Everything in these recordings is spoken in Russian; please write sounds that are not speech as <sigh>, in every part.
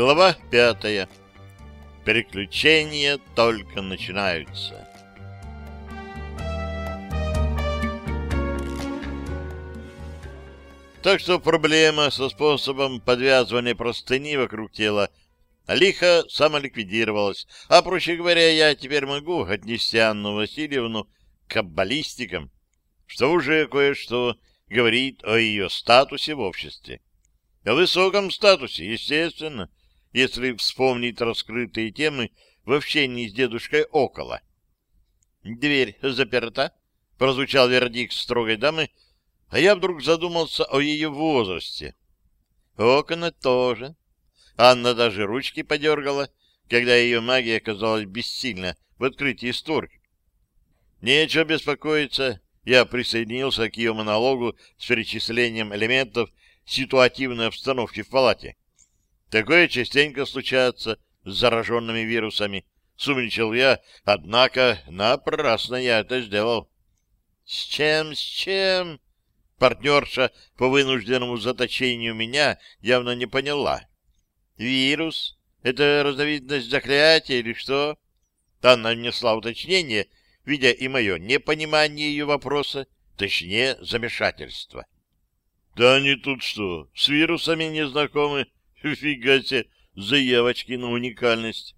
Глава пятая. Переключения только начинаются. Так что проблема со способом подвязывания простыни вокруг тела лихо самоликвидировалась, а, проще говоря, я теперь могу отнести Анну Васильевну к каббалистикам, что уже кое-что говорит о ее статусе в обществе. О высоком статусе, естественно, если вспомнить раскрытые темы в общении с дедушкой около. «Дверь заперта», — прозвучал вердикт строгой дамы, а я вдруг задумался о ее возрасте. Окна тоже. Анна даже ручки подергала, когда ее магия оказалась бессильна в открытии створки. Нечего беспокоиться, я присоединился к ее монологу с перечислением элементов ситуативной обстановки в палате. Такое частенько случается с зараженными вирусами. Сумничал я, однако напрасно я это сделал. — С чем, с чем? Партнерша по вынужденному заточению меня явно не поняла. — Вирус? Это разновидность заклятия или что? Анна внесла уточнение, видя и мое непонимание ее вопроса, точнее, замешательство. — Да они тут что, с вирусами не знакомы? <laughs> Фига себе, заявочки на уникальность.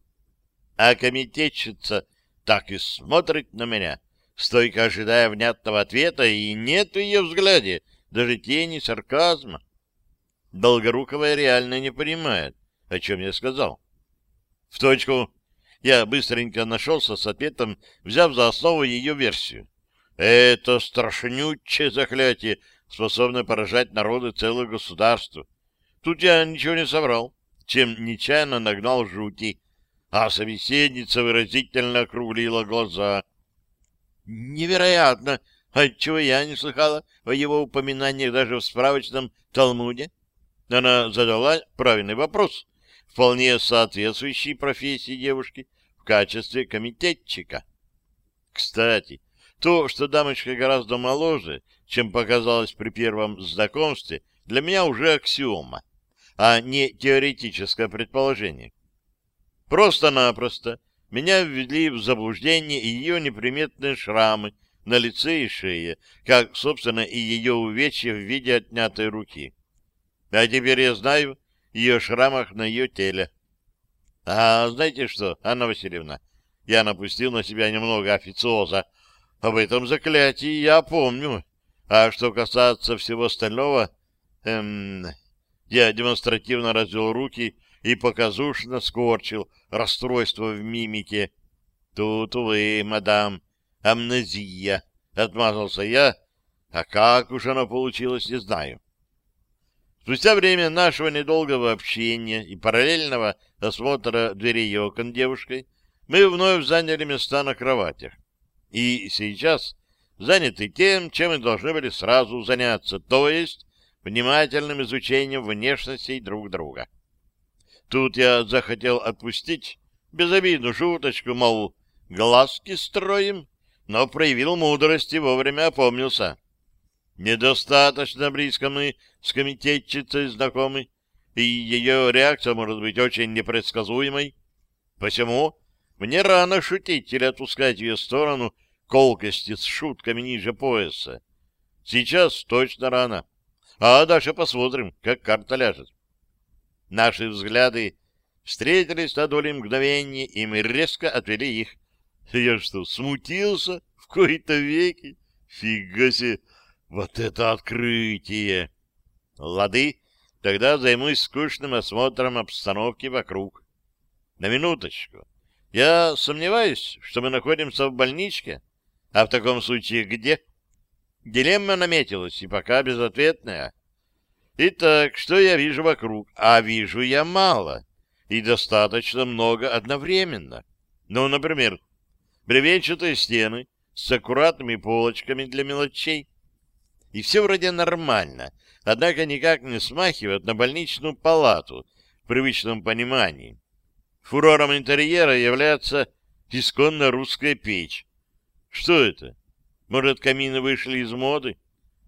А комитетчица так и смотрит на меня, стойко ожидая внятного ответа, и нет в ее взгляде даже тени сарказма. Долгоруковая реально не понимает, о чем я сказал. В точку. Я быстренько нашелся с ответом, взяв за основу ее версию. Это страшнючее заклятие, способное поражать народы целых государств. Тут я ничего не соврал, чем нечаянно нагнал жути, а собеседница выразительно округлила глаза. «Невероятно! Отчего я не слыхала о его упоминаниях даже в справочном Талмуде?» Она задала правильный вопрос, вполне соответствующий профессии девушки в качестве комитетчика. Кстати, то, что дамочка гораздо моложе, чем показалось при первом знакомстве, для меня уже аксиома а не теоретическое предположение. Просто-напросто меня ввели в заблуждение ее неприметные шрамы на лице и шее, как, собственно, и ее увечья в виде отнятой руки. А теперь я знаю ее шрамах на ее теле. А знаете что, Анна Васильевна, я напустил на себя немного официоза. Об этом заклятии я помню. А что касается всего остального, эм, я демонстративно развел руки и показушно скорчил расстройство в мимике. «Тут, увы, мадам, амнезия», — отмазался я, а как уж оно получилось, не знаю. Спустя время нашего недолгого общения и параллельного осмотра дверей и окон девушкой мы вновь заняли места на кроватях. И сейчас заняты тем, чем мы должны были сразу заняться, то есть внимательным изучением внешностей друг друга. Тут я захотел отпустить безобидную шуточку, мол, глазки строим, но проявил мудрость и вовремя опомнился. Недостаточно близко мы с комитетчицей знакомы, и ее реакция может быть очень непредсказуемой. Посему мне рано шутить или отпускать ее сторону колкости с шутками ниже пояса. Сейчас точно рано. А дальше посмотрим, как карта ляжет. Наши взгляды встретились на доли мгновения, и мы резко отвели их. Я что, смутился в кои-то веки? Фига себе! Вот это открытие! Лады, тогда займусь скучным осмотром обстановки вокруг. На минуточку. Я сомневаюсь, что мы находимся в больничке. А в таком случае где? — Дилемма наметилась, и пока безответная. Итак, что я вижу вокруг? А вижу я мало, и достаточно много одновременно. Ну, например, бревенчатые стены с аккуратными полочками для мелочей. И все вроде нормально, однако никак не смахивает на больничную палату в привычном понимании. Фурором интерьера является исконно русская печь. Что это? Может, камины вышли из моды,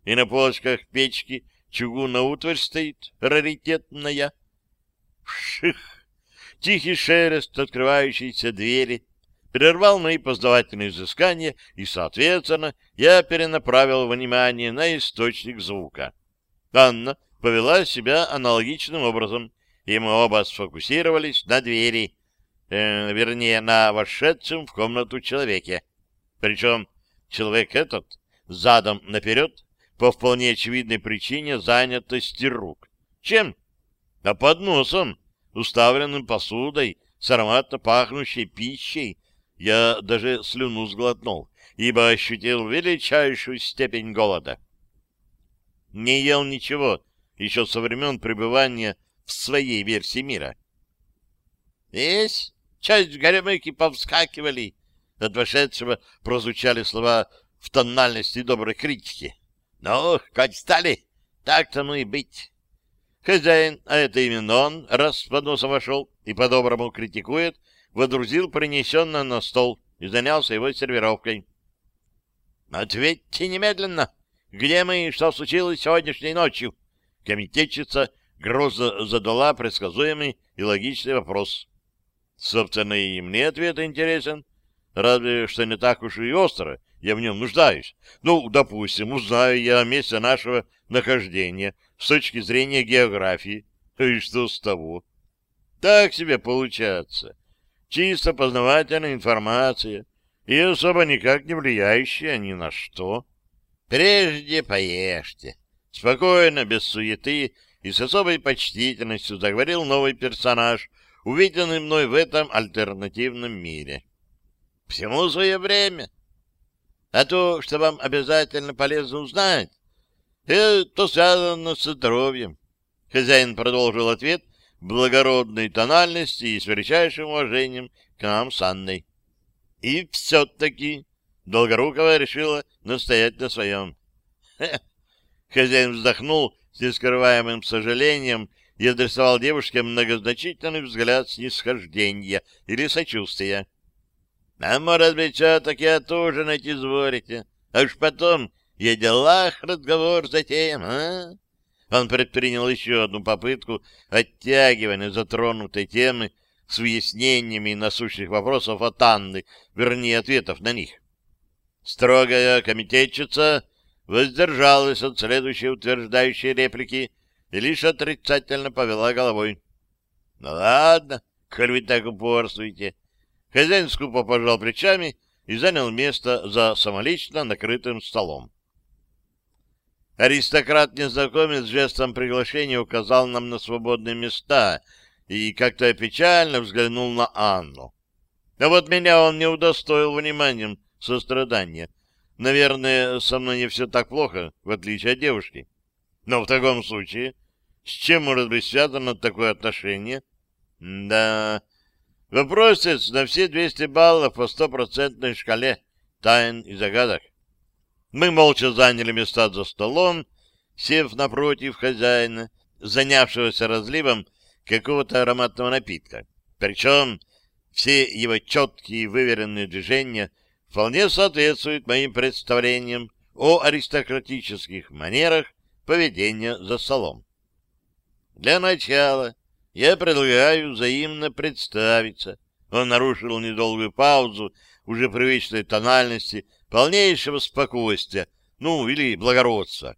и на полочках печки чугунная утварь стоит, раритетная? Вших! Тихий шелест открывающейся двери прервал мои познавательные изыскания, и, соответственно, я перенаправил внимание на источник звука. Анна повела себя аналогичным образом, и мы оба сфокусировались на двери, э, вернее, на вошедшем в комнату человеке. Причем человек этот задом наперед по вполне очевидной причине занятости рук. Чем? А подносом, уставленным посудой, с ароматно пахнущей пищей, я даже слюну сглотнул, ибо ощутил величайшую степень голода. Не ел ничего еще со времен пребывания в своей версии мира. «Есть? Часть горемыки повскакивали!» От вошедшего прозвучали слова в тональности доброй критики. «Ну, как стали, так-то ну и быть!» Хозяин, а это именно он, раз с подносом вошел и по-доброму критикует, водрузил принесенное на стол и занялся его сервировкой. «Ответьте немедленно, где мы и что случилось сегодняшней ночью?» Комитетчица грозно задала предсказуемый и логичный вопрос. Собственно, и мне ответ интересен, разве что не так уж и остро я в нем нуждаюсь. Ну, допустим, узнаю я о месте нашего нахождения с точки зрения географии. И что с того? Так себе получается чисто познавательная информация и особо никак не влияющая ни на что. Прежде поешьте. Спокойно, без суеты и с особой почтительностью заговорил новый персонаж, увиденный мной в этом альтернативном мире. Всему свое время. А то, что вам обязательно полезно узнать, это связано со здоровьем. Хозяин продолжил ответ, благородной тональности и с величайшим уважением к нам с Анной. И все-таки Долгорукова решила настоять на своем. Хозяин вздохнул с нескрываемым сожалением и адресовал девушке многозначительный взгляд снисхождения или сочувствия. — А может быть, все-таки отужинать изволите, а уж потом и о делах разговор затеем, а? Он предпринял еще одну попытку оттягивания затронутой темы с выяснениями насущных вопросов от Анны, вернее, ответов на них. Строгая комитетчица воздержалась от следующей утверждающей реплики и лишь отрицательно повела головой. — Ну ладно, коль вы так упорствуете. Хозяин скупо пожал плечами и занял место за самолично накрытым столом. Аристократ-незнакомец жестом приглашения указал нам на свободные места и как-то печально взглянул на Анну. А вот меня он не удостоил вниманием сострадания. Наверное, со мной не все так плохо, в отличие от девушки. Но в таком случае, с чем может быть связано такое отношение? Да, вопросец на все 200 баллов по стопроцентной шкале тайн и загадок. Мы молча заняли места за столом, сев напротив хозяина, занявшегося разливом какого-то ароматного напитка. Причем все его четкие и выверенные движения вполне соответствуют моим представлениям о аристократических манерах поведения за столом. Для начала я предлагаю взаимно представиться. Он нарушил недолгую паузу уже привычной тональности полнейшего спокойствия, ну, или благородства.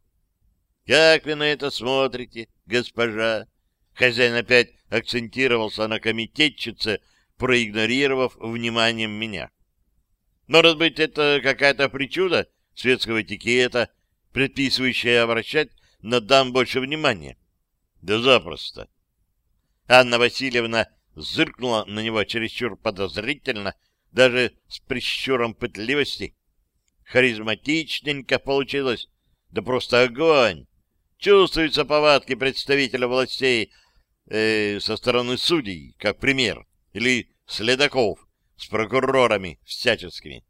Как вы на это смотрите, госпожа? Хозяин опять акцентировался на комитетчице, проигнорировав вниманием меня. Может быть, это какая-то причуда светского этикета, предписывающая обращать на дам больше внимания? Да запросто. Анна Васильевна зыркнула на него чересчур подозрительно, даже с прищуром пытливости. Харизматичненько получилось. Да просто огонь! Чувствуются повадки представителя властей э, со стороны судей, как пример, или следаков с прокурорами всяческими.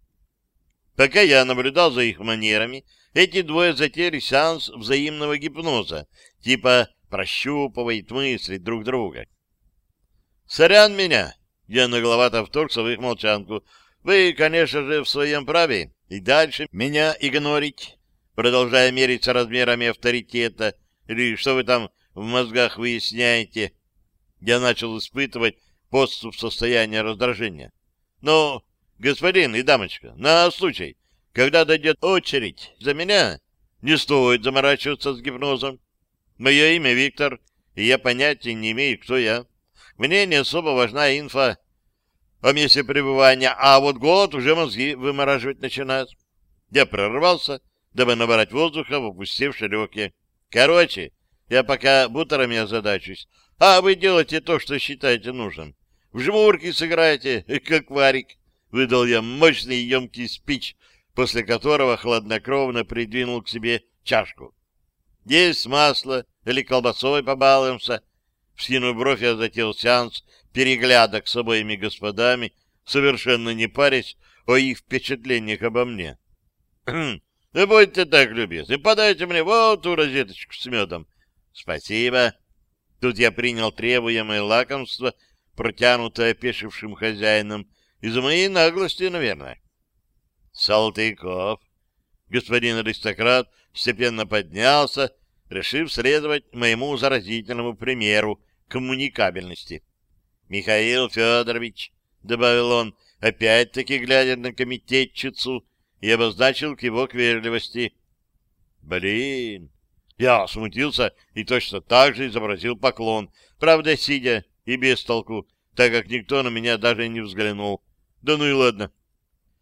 Пока я наблюдал за их манерами, эти двое затеяли сеанс взаимного гипноза, типа прощупывает мысли друг друга. «Сорян меня!» — я нагловато вторгся в их молчанку. «Вы, конечно же, в своем праве и дальше меня игнорить, продолжая мериться размерами авторитета, или что вы там в мозгах выясняете. Я начал испытывать подступ состояния раздражения. Но, господин и дамочка, на случай, когда дойдет очередь за меня, не стоит заморачиваться с гипнозом. Мое имя Виктор, и я понятия не имею, кто я. Мне не особо важна инфа о месте пребывания, а вот голод уже мозги вымораживать начинает. Я прорвался, дабы набрать воздуха в опустевшие легкие. Короче, я пока бутерами озадачусь, а вы делайте то, что считаете нужным. В жмурки сыграйте, <laughs> как варик. Выдал я мощный емкий спич, после которого хладнокровно придвинул к себе чашку. Есть масло или колбасой побалуемся. Вскинув бровь, я затеял сеанс переглядок с обоими господами, совершенно не парясь о их впечатлениях обо мне. «Да <clears throat> будьте так любезны, подайте мне вот ту розеточку с медом». «Спасибо». Тут я принял требуемое лакомство, протянутое опешившим хозяином, из-за моей наглости, наверное. Салтыков. Господин аристократ степенно поднялся, решив следовать моему заразительному примеру коммуникабельности. «Михаил Федорович», — добавил он, опять-таки глядя на комитетчицу, и обозначил кивок вежливости. «Блин!» Я смутился и точно так же изобразил поклон, правда, сидя и без толку, так как никто на меня даже не взглянул. Да ну и ладно.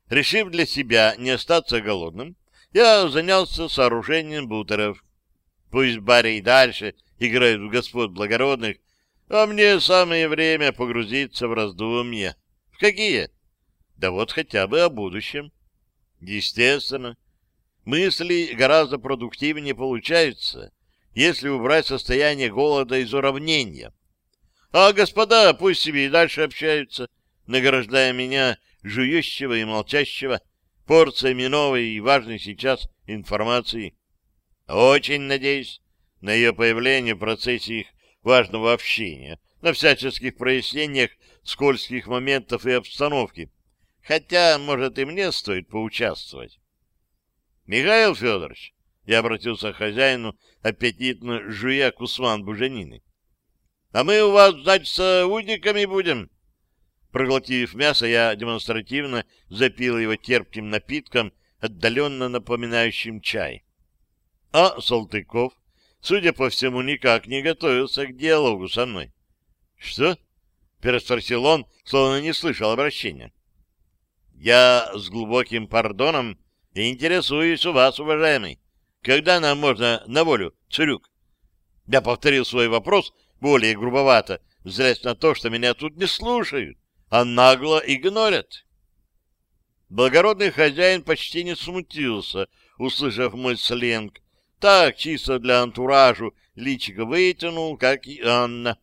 Решив для себя не остаться голодным, я занялся сооружением бутеров. Пусть Барри и дальше играют в господ благородных, а мне самое время погрузиться в раздумья. В какие? Да вот хотя бы о будущем. Естественно, мысли гораздо продуктивнее получаются, если убрать состояние голода из уравнения. А господа пусть себе и дальше общаются, награждая меня, жующего и молчащего, порциями новой и важной сейчас информации. Очень надеюсь на ее появление в процессе их важного общения, на всяческих прояснениях скользких моментов и обстановки, хотя, может, и мне стоит поучаствовать. Михаил Федорович, я обратился к хозяину, аппетитно жуя кусман буженины. А мы у вас, значит, удниками будем? Проглотив мясо, я демонстративно запил его терпким напитком, отдаленно напоминающим чай. А Салтыков, судя по всему, никак не готовился к диалогу со мной. — Что? — переспросил он, словно не слышал обращения. — Я с глубоким пардоном интересуюсь у вас, уважаемый. Когда нам можно на волю, Цурюк? Я повторил свой вопрос более грубовато, злясь на то, что меня тут не слушают а нагло игнорят. Благородный хозяин почти не смутился, услышав мой сленг. Так, чисто для антуражу, личико вытянул, как и Анна.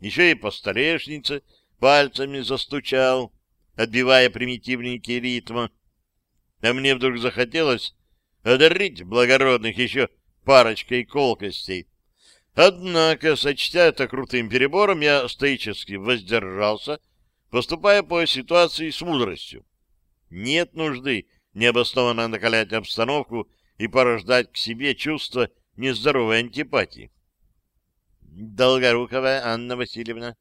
Еще и по столешнице пальцами застучал, отбивая примитивненькие ритмы. А мне вдруг захотелось одарить благородных еще парочкой колкостей. Однако, сочтя это крутым перебором, я стоически воздержался поступая по ситуации с мудростью. Нет нужды необоснованно накалять обстановку и порождать к себе чувство нездоровой антипатии. Долгорукова Анна Васильевна.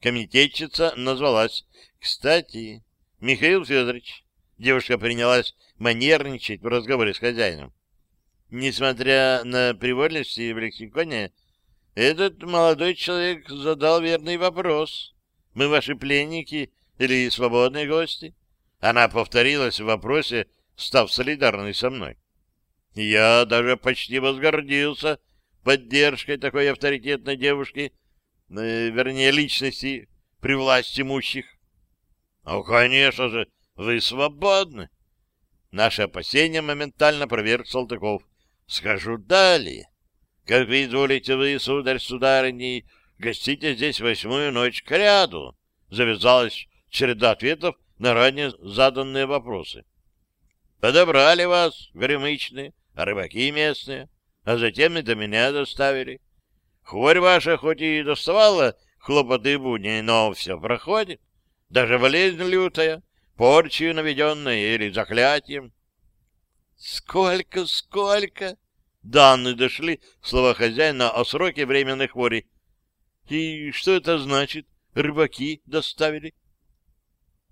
Комитетчица назвалась. Кстати, Михаил Федорович. Девушка принялась манерничать в разговоре с хозяином. Несмотря на привольности в лексиконе, этот молодой человек задал верный вопрос. Мы ваши пленники или свободные гости? Она повторилась в вопросе, став солидарной со мной. Я даже почти возгордился поддержкой такой авторитетной девушки, э, вернее, личности при власти имущих. Ну, конечно же, вы свободны. Наши опасения моментально проверк Салтыков. Скажу далее. Как вы изволите вы, сударь, сударыни, гостите здесь восьмую ночь к ряду. Завязалась череда ответов на ранее заданные вопросы. Подобрали вас, горемычные, рыбаки местные, а затем и до меня доставили. Хворь ваша хоть и доставала хлопоты будни, но все проходит. Даже болезнь лютая, порчью наведенная или заклятием. Сколько, сколько? Данные дошли слова хозяина о сроке временной хвори. И что это значит? рыбаки доставили.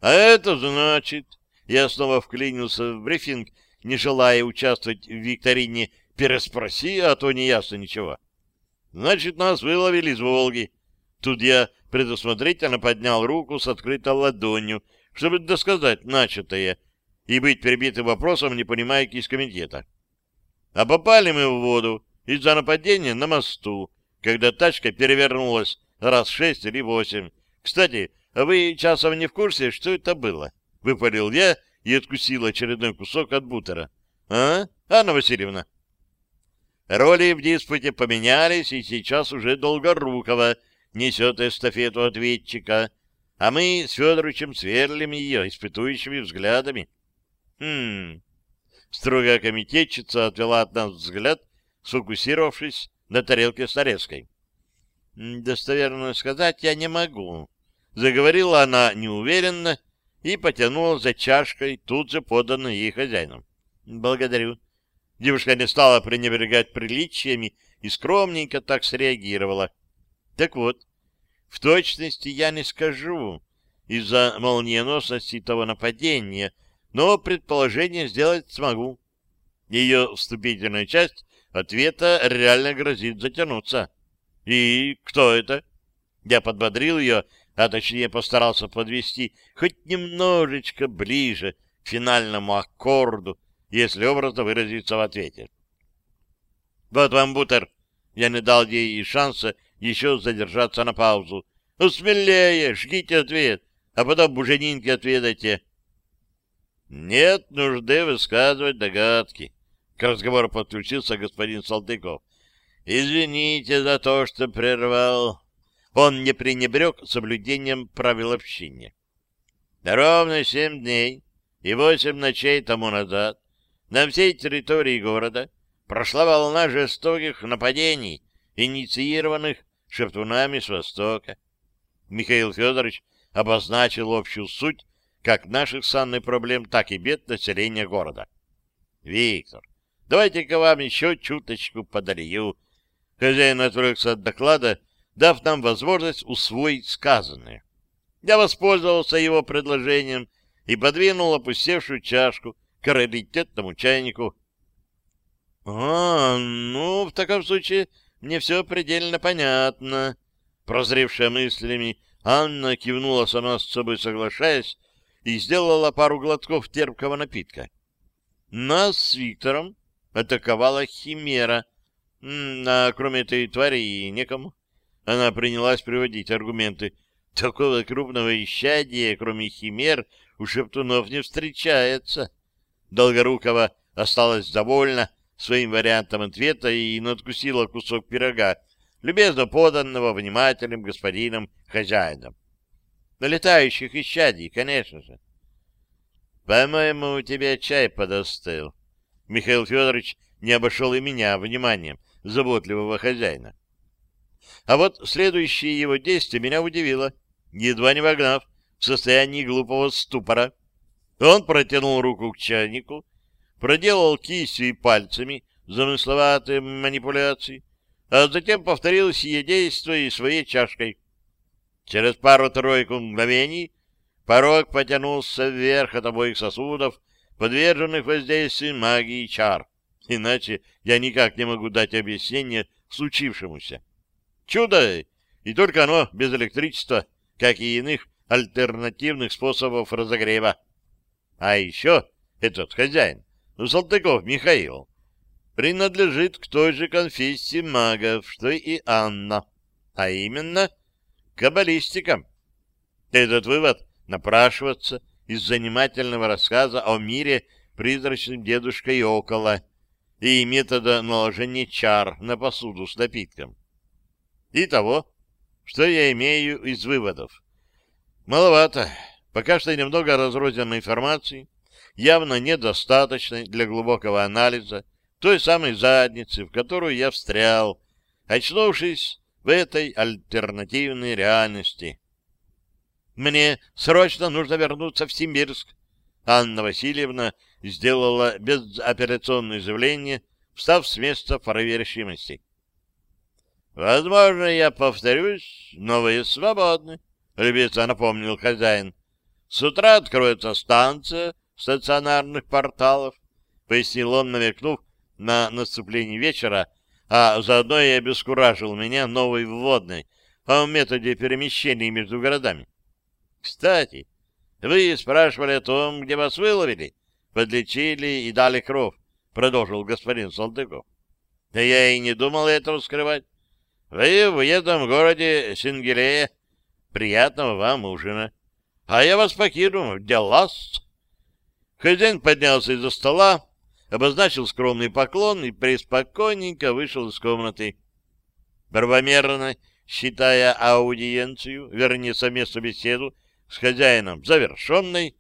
А это значит... Я снова вклинился в брифинг, не желая участвовать в викторине «Переспроси, а то не ясно ничего». Значит, нас выловили из Волги. Тут я предусмотрительно поднял руку с открытой ладонью, чтобы досказать начатое и быть перебитым вопросом, не понимая из комитета. А попали мы в воду из-за нападения на мосту, когда тачка перевернулась раз шесть или восемь. Кстати, вы часом не в курсе, что это было? — выпалил я и откусил очередной кусок от бутера. — А, Анна Васильевна? Роли в диспуте поменялись, и сейчас уже Долгорукова несет эстафету ответчика, а мы с Федоровичем сверлим ее испытующими взглядами. Хм... Строгая комитетчица отвела от нас взгляд, сфокусировавшись на тарелке с нарезкой. «Достоверно сказать я не могу», — заговорила она неуверенно и потянула за чашкой, тут же поданной ей хозяином. «Благодарю». Девушка не стала пренебрегать приличиями и скромненько так среагировала. «Так вот, в точности я не скажу из-за молниеносности того нападения, но предположение сделать смогу. Ее вступительная часть ответа реально грозит затянуться. «И кто это?» Я подбодрил ее, а точнее постарался подвести хоть немножечко ближе к финальному аккорду, если образно выразиться в ответе. «Вот вам бутер!» Я не дал ей и шанса еще задержаться на паузу. «Ну, смелее, жгите ответ, а потом буженинки отведайте». Нет нужды высказывать догадки. К разговору подключился господин Салтыков. Извините за то, что прервал. Он не пренебрег соблюдением правил общения. Ровно семь дней и восемь ночей тому назад на всей территории города прошла волна жестоких нападений, инициированных шептунами с Востока. Михаил Федорович обозначил общую суть как наших с проблем, так и бед населения города. Виктор, давайте-ка вам еще чуточку подолью. Хозяин отвлекся от доклада, дав нам возможность усвоить сказанное. Я воспользовался его предложением и подвинул опустевшую чашку к раритетному чайнику. — А, ну, в таком случае мне все предельно понятно. Прозревшая мыслями, Анна кивнула сама с собой, соглашаясь, и сделала пару глотков терпкого напитка. Нас с Виктором атаковала химера, а кроме этой твари и некому. Она принялась приводить аргументы. Такого крупного исчадия, кроме химер, у шептунов не встречается. Долгорукова осталась довольна своим вариантом ответа и надкусила кусок пирога, любезно поданного внимательным господином хозяином. Налетающих исчадий, конечно же. По-моему, у тебя чай подостыл. Михаил Федорович не обошел и меня вниманием заботливого хозяина. А вот следующее его действие меня удивило, едва не вогнав в состоянии глупого ступора. Он протянул руку к чайнику, проделал кистью и пальцами замысловатые манипуляции, а затем повторил сие действие своей чашкой. Через пару-тройку мгновений порог потянулся вверх от обоих сосудов, подверженных воздействию магии чар. Иначе я никак не могу дать объяснение случившемуся. Чудо! И только оно без электричества, как и иных альтернативных способов разогрева. А еще этот хозяин, ну, Салтыков Михаил, принадлежит к той же конфессии магов, что и Анна, а именно каббалистикам. Этот вывод напрашивается из занимательного рассказа о мире призрачным дедушкой около и метода наложения чар на посуду с напитком. Итого, что я имею из выводов? Маловато. Пока что немного разрозненной информации, явно недостаточной для глубокого анализа той самой задницы, в которую я встрял, очнувшись в этой альтернативной реальности. Мне срочно нужно вернуться в Симбирск. Анна Васильевна сделала безоперационное заявление, встав с места решимости. Возможно, я повторюсь, но вы свободны. любезно напомнил хозяин. С утра откроется станция стационарных порталов, пояснил он, намекнув на наступление вечера, а заодно и обескуражил меня новой вводной о методе перемещения между городами. Кстати, вы спрашивали о том, где вас выловили, подлечили и дали кровь, продолжил господин Салтыков. Да я и не думал этого скрывать. Вы в этом городе Сингелея. Приятного вам ужина. А я вас покину. Делас. Хозяин поднялся из-за стола, обозначил скромный поклон и преспокойненько вышел из комнаты. Правомерно, считая аудиенцию, вернее, совместную беседу с хозяином завершенной,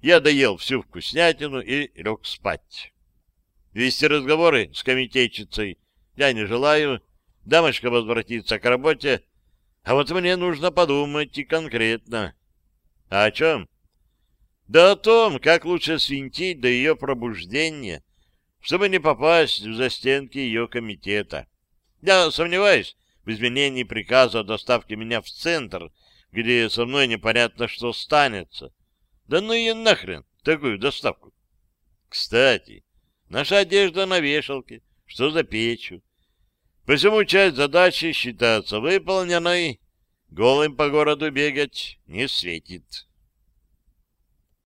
я доел всю вкуснятину и лег спать. Вести разговоры с комитетчицей я не желаю, дамочка возвратится к работе, а вот мне нужно подумать и конкретно. А о чем? Да о том, как лучше свинтить до ее пробуждения, чтобы не попасть в застенки ее комитета. Я сомневаюсь в изменении приказа о доставке меня в центр, где со мной непонятно что станется. Да ну и нахрен такую доставку. Кстати, наша одежда на вешалке, что за печью. Посему часть задачи считается выполненной, голым по городу бегать не светит.